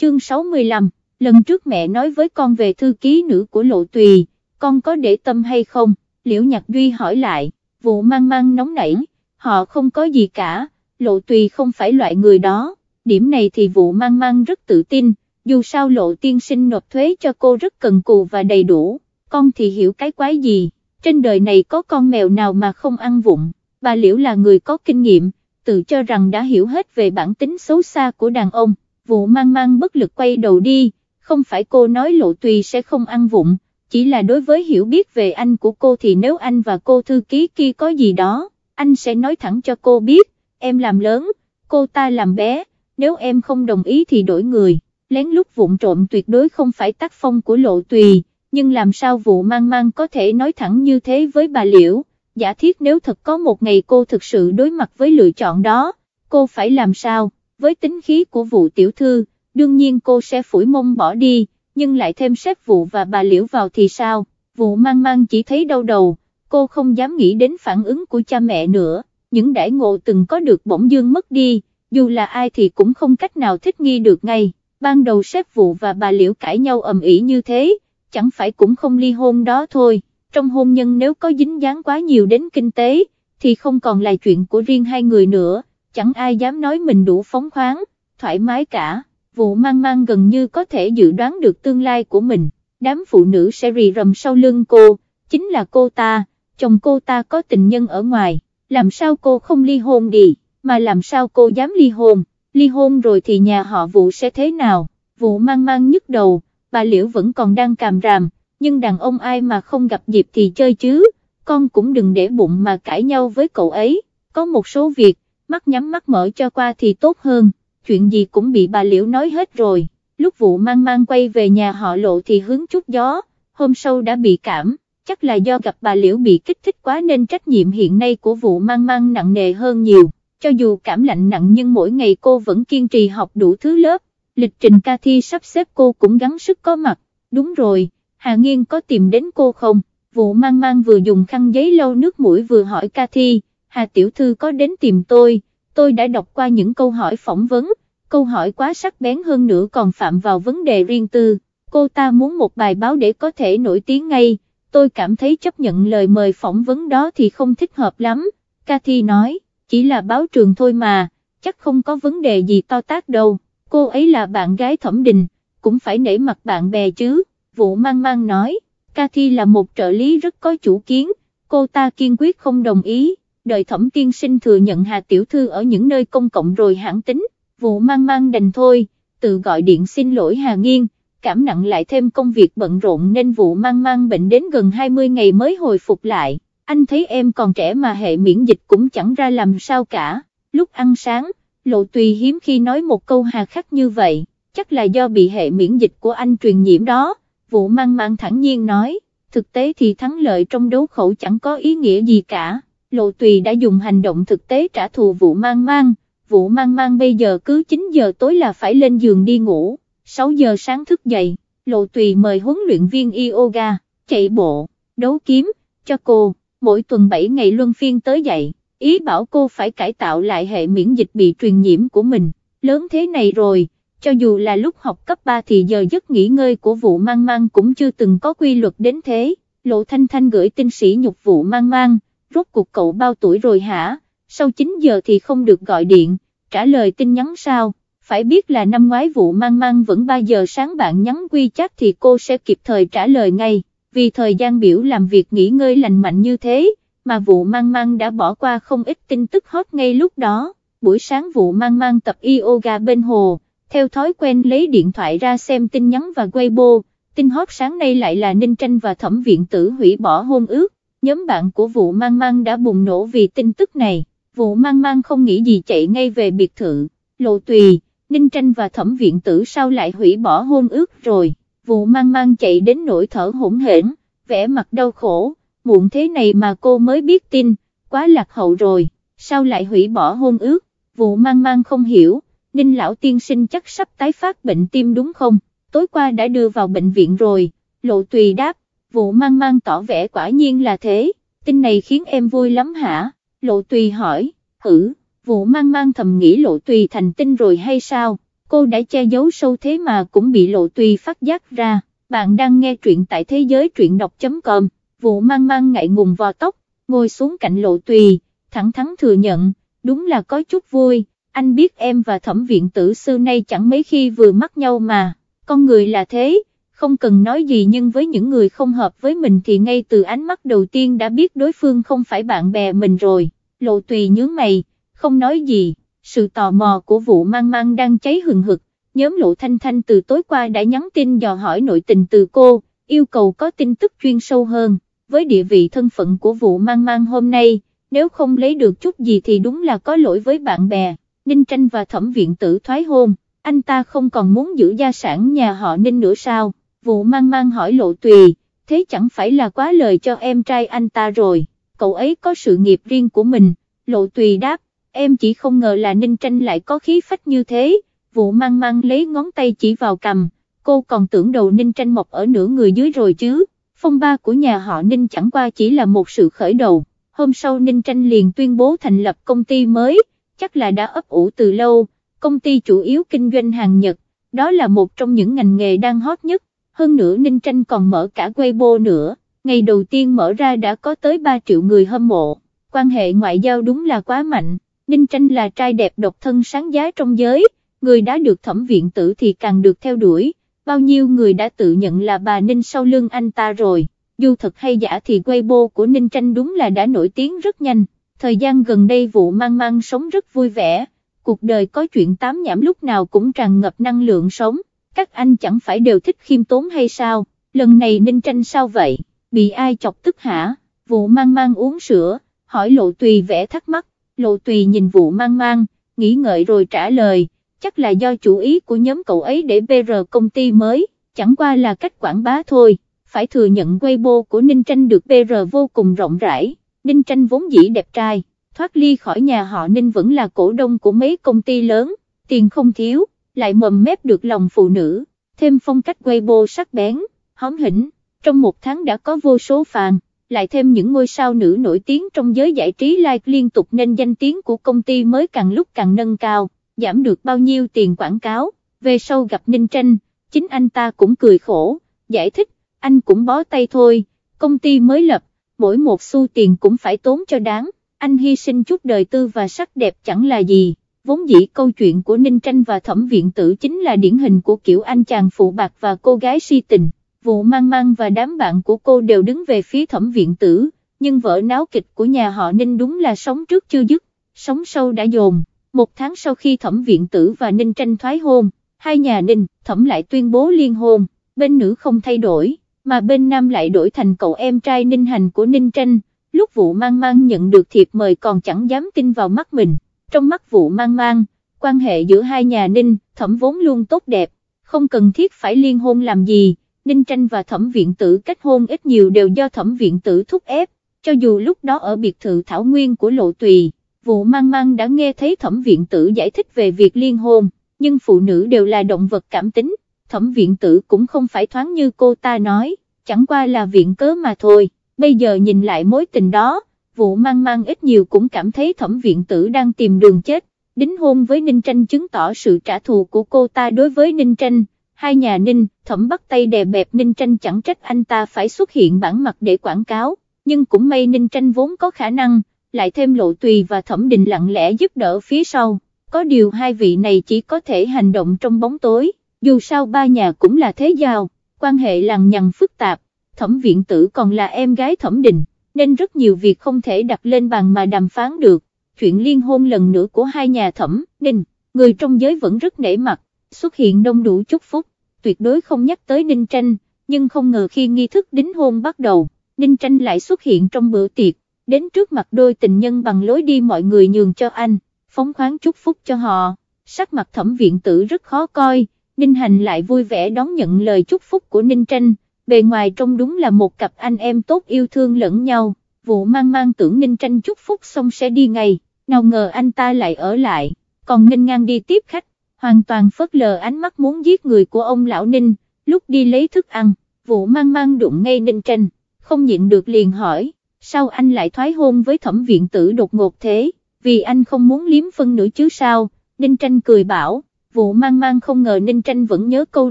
chương 65, lần trước mẹ nói với con về thư ký nữ của lộ tùy, con có để tâm hay không, liễu nhạc duy hỏi lại, vụ mang mang nóng nảy, họ không có gì cả, lộ tùy không phải loại người đó, điểm này thì vụ mang mang rất tự tin, dù sao lộ tiên sinh nộp thuế cho cô rất cần cù và đầy đủ, con thì hiểu cái quái gì, trên đời này có con mèo nào mà không ăn vụng, bà liễu là người có kinh nghiệm, tự cho rằng đã hiểu hết về bản tính xấu xa của đàn ông, vụ mang mang bất lực quay đầu đi, không phải cô nói lộ tùy sẽ không ăn vụng, chỉ là đối với hiểu biết về anh của cô thì nếu anh và cô thư ký kia có gì đó, anh sẽ nói thẳng cho cô biết, em làm lớn, cô ta làm bé, nếu em không đồng ý thì đổi người, lén lút vụng trộm tuyệt đối không phải tác phong của lộ tùy, nhưng làm sao vụ mang mang có thể nói thẳng như thế với bà Liễu, giả thiết nếu thật có một ngày cô thực sự đối mặt với lựa chọn đó, cô phải làm sao, với tính khí của vụ tiểu thư, đương nhiên cô sẽ phủi mông bỏ đi, nhưng lại thêm sếp vụ và bà Liễu vào thì sao, vụ mang mang chỉ thấy đau đầu, cô không dám nghĩ đến phản ứng của cha mẹ nữa, những đãi ngộ từng có được bỗng dương mất đi, dù là ai thì cũng không cách nào thích nghi được ngay, ban đầu sếp vụ và bà Liễu cãi nhau ầm ĩ như thế, chẳng phải cũng không ly hôn đó thôi, trong hôn nhân nếu có dính dáng quá nhiều đến kinh tế, thì không còn là chuyện của riêng hai người nữa, chẳng ai dám nói mình đủ phóng khoáng, thoải mái cả vụ mang mang gần như có thể dự đoán được tương lai của mình, đám phụ nữ sẽ rì rầm sau lưng cô, chính là cô ta, chồng cô ta có tình nhân ở ngoài, làm sao cô không ly hôn đi, mà làm sao cô dám ly hôn, ly hôn rồi thì nhà họ vụ sẽ thế nào, vụ mang mang nhức đầu, bà Liễu vẫn còn đang càm ràm, nhưng đàn ông ai mà không gặp dịp thì chơi chứ, con cũng đừng để bụng mà cãi nhau với cậu ấy, có một số việc, mắt nhắm mắt mở cho qua thì tốt hơn chuyện gì cũng bị bà Liễu nói hết rồi, lúc vụ mang mang quay về nhà họ lộ thì hướng chút gió, hôm sau đã bị cảm, chắc là do gặp bà Liễu bị kích thích quá nên trách nhiệm hiện nay của vụ mang mang nặng nề hơn nhiều, cho dù cảm lạnh nặng nhưng mỗi ngày cô vẫn kiên trì học đủ thứ lớp, lịch trình ca thi sắp xếp cô cũng gắng sức có mặt, đúng rồi, Hà Nghiên có tìm đến cô không? Vụ mang mang vừa dùng khăn giấy lau nước mũi vừa hỏi ca thi, Hà Tiểu Thư có đến tìm tôi, tôi đã đọc qua những câu hỏi phỏng vấn, câu hỏi quá sắc bén hơn nữa còn phạm vào vấn đề riêng tư, cô ta muốn một bài báo để có thể nổi tiếng ngay, tôi cảm thấy chấp nhận lời mời phỏng vấn đó thì không thích hợp lắm, Cathy nói, chỉ là báo trường thôi mà, chắc không có vấn đề gì to tác đâu, cô ấy là bạn gái thẩm đình, cũng phải nể mặt bạn bè chứ, vụ mang mang nói, Cathy là một trợ lý rất có chủ kiến, cô ta kiên quyết không đồng ý đợi thẩm tiên sinh thừa nhận Hà Tiểu Thư ở những nơi công cộng rồi hãng tính, vụ mang mang đành thôi, tự gọi điện xin lỗi Hà Nghiên, cảm nặng lại thêm công việc bận rộn nên vụ mang mang bệnh đến gần 20 ngày mới hồi phục lại, anh thấy em còn trẻ mà hệ miễn dịch cũng chẳng ra làm sao cả, lúc ăn sáng, lộ tùy hiếm khi nói một câu hà khắc như vậy, chắc là do bị hệ miễn dịch của anh truyền nhiễm đó, vụ mang mang thẳng nhiên nói, thực tế thì thắng lợi trong đấu khẩu chẳng có ý nghĩa gì cả. Lộ Tùy đã dùng hành động thực tế trả thù vụ mang mang, vụ mang mang bây giờ cứ 9 giờ tối là phải lên giường đi ngủ, 6 giờ sáng thức dậy, Lộ Tùy mời huấn luyện viên yoga, chạy bộ, đấu kiếm, cho cô, mỗi tuần 7 ngày luân phiên tới dậy, ý bảo cô phải cải tạo lại hệ miễn dịch bị truyền nhiễm của mình, lớn thế này rồi, cho dù là lúc học cấp 3 thì giờ giấc nghỉ ngơi của vụ mang mang cũng chưa từng có quy luật đến thế, Lộ Thanh Thanh gửi tin sĩ nhục vụ mang mang, rốt cuộc cậu bao tuổi rồi hả, sau 9 giờ thì không được gọi điện, trả lời tin nhắn sao, phải biết là năm ngoái vụ mang mang vẫn 3 giờ sáng bạn nhắn quy chắc thì cô sẽ kịp thời trả lời ngay, vì thời gian biểu làm việc nghỉ ngơi lành mạnh như thế, mà vụ mang mang đã bỏ qua không ít tin tức hot ngay lúc đó, buổi sáng vụ mang mang tập yoga bên hồ, theo thói quen lấy điện thoại ra xem tin nhắn và Weibo, tin hot sáng nay lại là Ninh Tranh và Thẩm Viện Tử hủy bỏ hôn ước, nhóm bạn của vụ mang mang đã bùng nổ vì tin tức này, vụ mang mang không nghĩ gì chạy ngay về biệt thự, lộ tùy, ninh tranh và thẩm viện tử sao lại hủy bỏ hôn ước rồi, vụ mang mang chạy đến nỗi thở hổn hển, vẻ mặt đau khổ, muộn thế này mà cô mới biết tin, quá lạc hậu rồi, sao lại hủy bỏ hôn ước, vụ mang mang không hiểu, ninh lão tiên sinh chắc sắp tái phát bệnh tim đúng không, tối qua đã đưa vào bệnh viện rồi, lộ tùy đáp, vụ mang mang tỏ vẻ quả nhiên là thế, tin này khiến em vui lắm hả, lộ tùy hỏi, hử, vụ mang mang thầm nghĩ lộ tùy thành tin rồi hay sao, cô đã che giấu sâu thế mà cũng bị lộ tùy phát giác ra, bạn đang nghe truyện tại thế giới truyện đọc.com, vụ mang mang ngại ngùng vò tóc, ngồi xuống cạnh lộ tùy, thẳng thắn thừa nhận, đúng là có chút vui, anh biết em và thẩm viện tử xưa nay chẳng mấy khi vừa mắt nhau mà, con người là thế, không cần nói gì nhưng với những người không hợp với mình thì ngay từ ánh mắt đầu tiên đã biết đối phương không phải bạn bè mình rồi, lộ tùy nhướng mày, không nói gì, sự tò mò của vụ mang mang đang cháy hừng hực, nhóm lộ thanh thanh từ tối qua đã nhắn tin dò hỏi nội tình từ cô, yêu cầu có tin tức chuyên sâu hơn, với địa vị thân phận của vụ mang mang hôm nay, nếu không lấy được chút gì thì đúng là có lỗi với bạn bè, Ninh Tranh và thẩm viện tử thoái hôn, anh ta không còn muốn giữ gia sản nhà họ Ninh nữa sao, vụ mang mang hỏi lộ tùy, thế chẳng phải là quá lời cho em trai anh ta rồi, cậu ấy có sự nghiệp riêng của mình, lộ tùy đáp, em chỉ không ngờ là Ninh Tranh lại có khí phách như thế, vụ mang mang lấy ngón tay chỉ vào cầm, cô còn tưởng đầu Ninh Tranh mọc ở nửa người dưới rồi chứ, phong ba của nhà họ Ninh chẳng qua chỉ là một sự khởi đầu, hôm sau Ninh Tranh liền tuyên bố thành lập công ty mới, chắc là đã ấp ủ từ lâu, công ty chủ yếu kinh doanh hàng Nhật, đó là một trong những ngành nghề đang hot nhất, hơn nữa Ninh Tranh còn mở cả Weibo nữa, ngày đầu tiên mở ra đã có tới 3 triệu người hâm mộ, quan hệ ngoại giao đúng là quá mạnh, Ninh Tranh là trai đẹp độc thân sáng giá trong giới, người đã được thẩm viện tử thì càng được theo đuổi, bao nhiêu người đã tự nhận là bà Ninh sau lưng anh ta rồi, dù thật hay giả thì Weibo của Ninh Tranh đúng là đã nổi tiếng rất nhanh, thời gian gần đây vụ mang mang sống rất vui vẻ, cuộc đời có chuyện tám nhảm lúc nào cũng tràn ngập năng lượng sống, các anh chẳng phải đều thích khiêm tốn hay sao, lần này Ninh Tranh sao vậy, bị ai chọc tức hả, vụ mang mang uống sữa, hỏi lộ tùy vẽ thắc mắc, lộ tùy nhìn vụ mang mang, nghĩ ngợi rồi trả lời, chắc là do chủ ý của nhóm cậu ấy để BR công ty mới, chẳng qua là cách quảng bá thôi, phải thừa nhận Weibo của Ninh Tranh được BR vô cùng rộng rãi, Ninh Tranh vốn dĩ đẹp trai, thoát ly khỏi nhà họ Ninh vẫn là cổ đông của mấy công ty lớn, tiền không thiếu, lại mầm mép được lòng phụ nữ, thêm phong cách Weibo sắc bén, hóm hỉnh, trong một tháng đã có vô số fan lại thêm những ngôi sao nữ nổi tiếng trong giới giải trí like liên tục nên danh tiếng của công ty mới càng lúc càng nâng cao, giảm được bao nhiêu tiền quảng cáo, về sau gặp Ninh Tranh, chính anh ta cũng cười khổ, giải thích, anh cũng bó tay thôi, công ty mới lập, mỗi một xu tiền cũng phải tốn cho đáng, anh hy sinh chút đời tư và sắc đẹp chẳng là gì, vốn dĩ câu chuyện của Ninh Tranh và Thẩm Viện Tử chính là điển hình của kiểu anh chàng phụ bạc và cô gái si tình vụ mang mang và đám bạn của cô đều đứng về phía thẩm viện tử, nhưng vợ náo kịch của nhà họ Ninh đúng là sống trước chưa dứt, sống sâu đã dồn, một tháng sau khi thẩm viện tử và Ninh tranh thoái hôn, hai nhà Ninh, thẩm lại tuyên bố liên hôn, bên nữ không thay đổi, mà bên nam lại đổi thành cậu em trai Ninh hành của Ninh tranh, lúc vụ mang mang nhận được thiệp mời còn chẳng dám tin vào mắt mình, trong mắt vụ mang mang, quan hệ giữa hai nhà Ninh, thẩm vốn luôn tốt đẹp, không cần thiết phải liên hôn làm gì. Ninh Tranh và thẩm viện tử kết hôn ít nhiều đều do thẩm viện tử thúc ép, cho dù lúc đó ở biệt thự Thảo Nguyên của Lộ Tùy, vụ mang mang đã nghe thấy thẩm viện tử giải thích về việc liên hôn, nhưng phụ nữ đều là động vật cảm tính, thẩm viện tử cũng không phải thoáng như cô ta nói, chẳng qua là viện cớ mà thôi, bây giờ nhìn lại mối tình đó, vụ mang mang ít nhiều cũng cảm thấy thẩm viện tử đang tìm đường chết, đính hôn với Ninh Tranh chứng tỏ sự trả thù của cô ta đối với Ninh Tranh. Hai nhà Ninh, thẩm bắt tay đè bẹp Ninh Tranh chẳng trách anh ta phải xuất hiện bản mặt để quảng cáo, nhưng cũng may Ninh Tranh vốn có khả năng, lại thêm lộ tùy và thẩm định lặng lẽ giúp đỡ phía sau, có điều hai vị này chỉ có thể hành động trong bóng tối, dù sao ba nhà cũng là thế giao, quan hệ lằng nhằng phức tạp, thẩm viện tử còn là em gái thẩm định, nên rất nhiều việc không thể đặt lên bàn mà đàm phán được, chuyện liên hôn lần nữa của hai nhà thẩm, ninh, người trong giới vẫn rất nể mặt, xuất hiện đông đủ chúc phúc, tuyệt đối không nhắc tới Ninh Tranh, nhưng không ngờ khi nghi thức đính hôn bắt đầu, Ninh Tranh lại xuất hiện trong bữa tiệc, đến trước mặt đôi tình nhân bằng lối đi mọi người nhường cho anh, phóng khoáng chúc phúc cho họ, sắc mặt thẩm viện tử rất khó coi, Ninh Hành lại vui vẻ đón nhận lời chúc phúc của Ninh Tranh, bề ngoài trông đúng là một cặp anh em tốt yêu thương lẫn nhau, vụ mang mang tưởng Ninh Tranh chúc phúc xong sẽ đi ngay, nào ngờ anh ta lại ở lại, còn Ninh ngang đi tiếp khách, hoàn toàn phớt lờ ánh mắt muốn giết người của ông lão Ninh, lúc đi lấy thức ăn, vụ mang mang đụng ngay Ninh Tranh, không nhịn được liền hỏi, sao anh lại thoái hôn với thẩm viện tử đột ngột thế, vì anh không muốn liếm phân nữa chứ sao, Ninh Tranh cười bảo, vụ mang mang không ngờ Ninh Tranh vẫn nhớ câu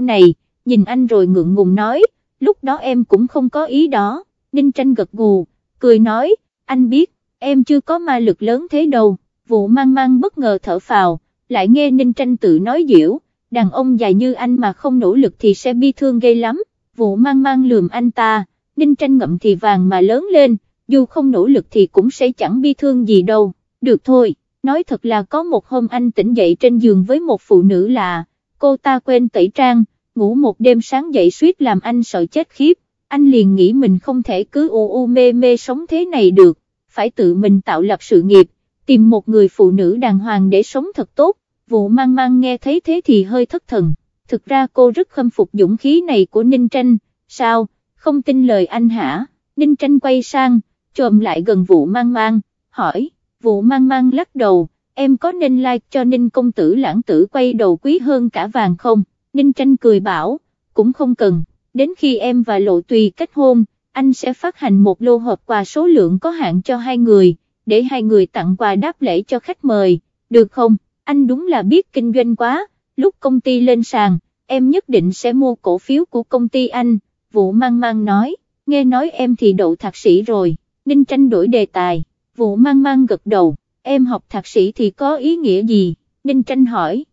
này, nhìn anh rồi ngượng ngùng nói, lúc đó em cũng không có ý đó, Ninh Tranh gật gù, cười nói, anh biết, em chưa có ma lực lớn thế đâu, vụ mang mang bất ngờ thở phào, lại nghe Ninh Tranh tự nói diễu, đàn ông dài như anh mà không nỗ lực thì sẽ bi thương gây lắm, vụ mang mang lườm anh ta, Ninh Tranh ngậm thì vàng mà lớn lên, dù không nỗ lực thì cũng sẽ chẳng bi thương gì đâu, được thôi, nói thật là có một hôm anh tỉnh dậy trên giường với một phụ nữ lạ, cô ta quên tẩy trang, ngủ một đêm sáng dậy suýt làm anh sợ chết khiếp, anh liền nghĩ mình không thể cứ u u mê mê sống thế này được, phải tự mình tạo lập sự nghiệp, tìm một người phụ nữ đàng hoàng để sống thật tốt, vụ mang mang nghe thấy thế thì hơi thất thần, thực ra cô rất khâm phục dũng khí này của Ninh Tranh, sao, không tin lời anh hả, Ninh Tranh quay sang, trồm lại gần vụ mang mang, hỏi, vụ mang mang lắc đầu, em có nên like cho Ninh công tử lãng tử quay đầu quý hơn cả vàng không, Ninh Tranh cười bảo, cũng không cần, đến khi em và Lộ Tùy kết hôn, anh sẽ phát hành một lô hộp quà số lượng có hạn cho hai người, để hai người tặng quà đáp lễ cho khách mời, được không, anh đúng là biết kinh doanh quá, lúc công ty lên sàn, em nhất định sẽ mua cổ phiếu của công ty anh, Vũ mang mang nói, nghe nói em thì đậu thạc sĩ rồi, Ninh Tranh đổi đề tài, Vũ mang mang gật đầu, em học thạc sĩ thì có ý nghĩa gì, Ninh Tranh hỏi,